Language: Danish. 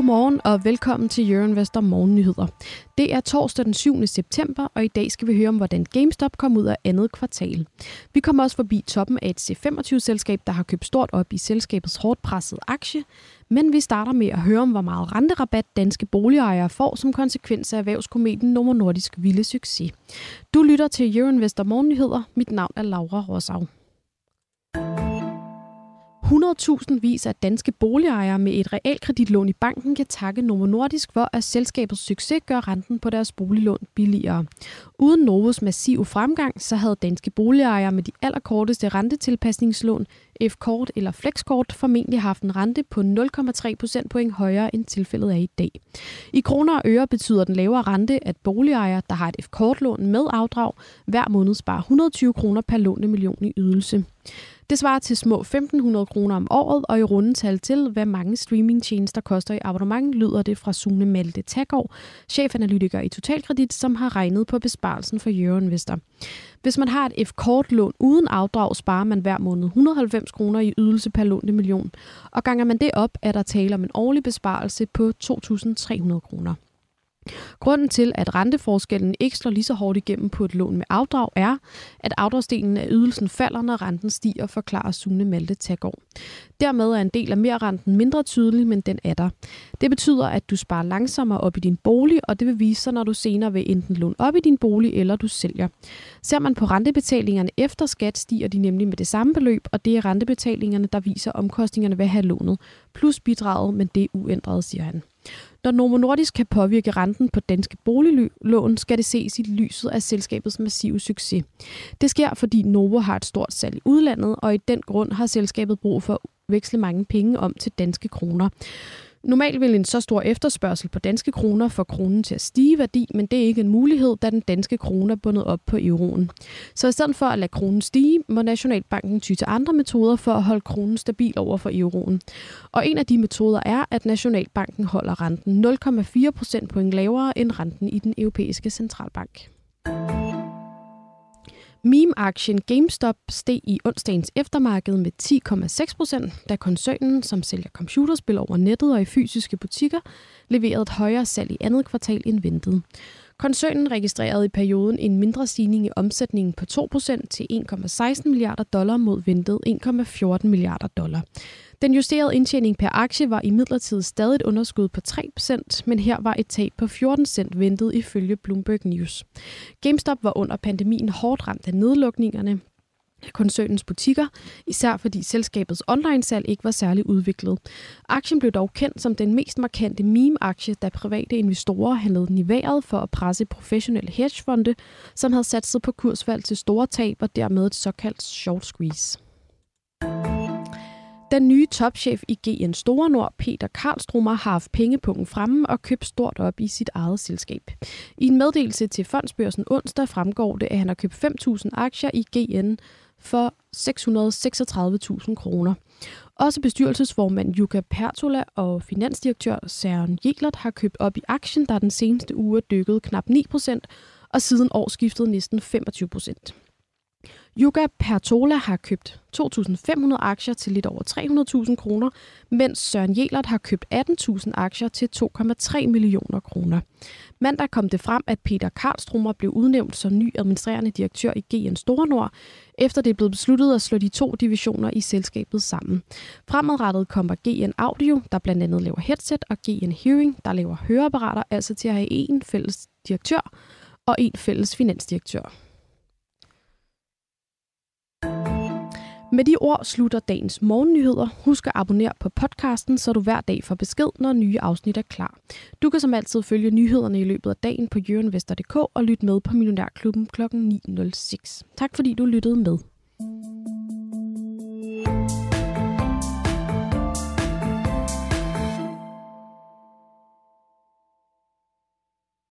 Godmorgen og velkommen til Jørgen Vester Morgennyheder. Det er torsdag den 7. september, og i dag skal vi høre om, hvordan GameStop kom ud af andet kvartal. Vi kommer også forbi toppen af et C25-selskab, der har købt stort op i selskabets hårdt pressede aktie. Men vi starter med at høre om, hvor meget renterabat danske boligejere får som konsekvens af erhvervskometen Novo Nordisk vilde succes. Du lytter til Jørgen Vester Morgennyheder. Mit navn er Laura Rosau. 100.000 vis af danske boligejere med et realkreditlån i banken kan takke Novo Nordisk for, at selskabets succes gør renten på deres boliglån billigere. Uden Novos massive fremgang, så havde danske boligejere med de allerkorteste rentetilpasningslån, F-kort eller Flexkort, formentlig haft en rente på 0,3 procentpoint højere end tilfældet er i dag. I kroner og øre betyder den lavere rente, at boligejere, der har et F-kortlån med afdrag, hver måned sparer 120 kroner per lånte million i ydelse. Det svarer til små 1.500 kroner om året, og i rundetal til, hvad mange streamingtjenester koster i abonnement, lyder det fra Sune Malte Taggaard, chefanalytiker i Totalkredit, som har regnet på besparelsen for Jørgen Vester. Hvis man har et F-kortlån uden afdrag, sparer man hver måned 190 kroner i ydelse per lånte million. Og ganger man det op, er der tale om en årlig besparelse på 2.300 kroner. Grunden til, at renteforskellen ikke slår lige så hårdt igennem på et lån med afdrag, er, at afdragsdelen af ydelsen falder, når renten stiger, forklarer Sune Malte Taggaard. Dermed er en del af merrenten mindre tydelig, men den er der. Det betyder, at du sparer langsommere op i din bolig, og det vil vise sig, når du senere vil enten låne op i din bolig, eller du sælger. Ser man på rentebetalingerne efter skat, stiger de nemlig med det samme beløb, og det er rentebetalingerne, der viser omkostningerne ved at have lånet, plus bidraget, men det er uændret, siger han. Når Novo Nordisk kan påvirke renten på danske boliglån, skal det ses i lyset af selskabets massive succes. Det sker, fordi Novo har et stort salg i udlandet, og i den grund har selskabet brug for at veksle mange penge om til danske kroner. Normalt vil en så stor efterspørgsel på danske kroner få kronen til at stige værdi, men det er ikke en mulighed, da den danske krone er bundet op på euroen. Så i stedet for at lade kronen stige, må Nationalbanken ty til andre metoder for at holde kronen stabil over for euroen. Og en af de metoder er, at Nationalbanken holder renten 0,4 procentpoint lavere end renten i den europæiske centralbank. Meme-aktien GameStop steg i onsdagens eftermarked med 10,6 procent, da koncernen, som sælger computerspil over nettet og i fysiske butikker, leverede et højere salg i andet kvartal end ventet. Koncernen registrerede i perioden en mindre stigning i omsætningen på 2% til 1,16 milliarder dollar mod ventet 1,14 milliarder dollar. Den justerede indtjening per aktie var i midlertid stadig et underskud på 3%, men her var et tab på 14 cent ventet ifølge Bloomberg News. GameStop var under pandemien hårdt ramt af nedlukningerne, koncernens butikker, især fordi selskabets online-salg ikke var særlig udviklet. Aktien blev dog kendt som den mest markante meme-aktie, da private investorer handlede den i vejret for at presse professionelle hedgefonde, som havde sat sig på kursfald til store tab og dermed et såkaldt short squeeze. Den nye topchef i GN Store Nord, Peter Karlstrummer, har haft pengepunkten fremme og købt stort op i sit eget selskab. I en meddelelse til Fondsbørsen onsdag fremgår det, at han har købt 5.000 aktier i GN for 636.000 kroner. Også bestyrelsesformand Jukka Pertola og finansdirektør Søren Jelert har købt op i aktien, der den seneste uge dykket knap 9% og siden årsskiftet næsten 25%. Yuga Pertola har købt 2.500 aktier til lidt over 300.000 kroner, mens Søren Jelert har købt 18.000 aktier til 2,3 millioner kroner. Mandag kom det frem, at Peter Karlstrummer blev udnævnt som ny administrerende direktør i GN Store Nord, efter det er blevet besluttet at slå de to divisioner i selskabet sammen. Fremadrettet kommer GN Audio, der blandt andet laver headset, og GN Hearing, der laver høreapparater, altså til at have en fælles direktør og en fælles finansdirektør. Med de ord slutter dagens morgennyheder. Husk at abonnere på podcasten, så du hver dag får besked, når nye afsnit er klar. Du kan som altid følge nyhederne i løbet af dagen på jørenvester.dk og lytte med på Millionærklubben kl. 9.06. Tak fordi du lyttede med.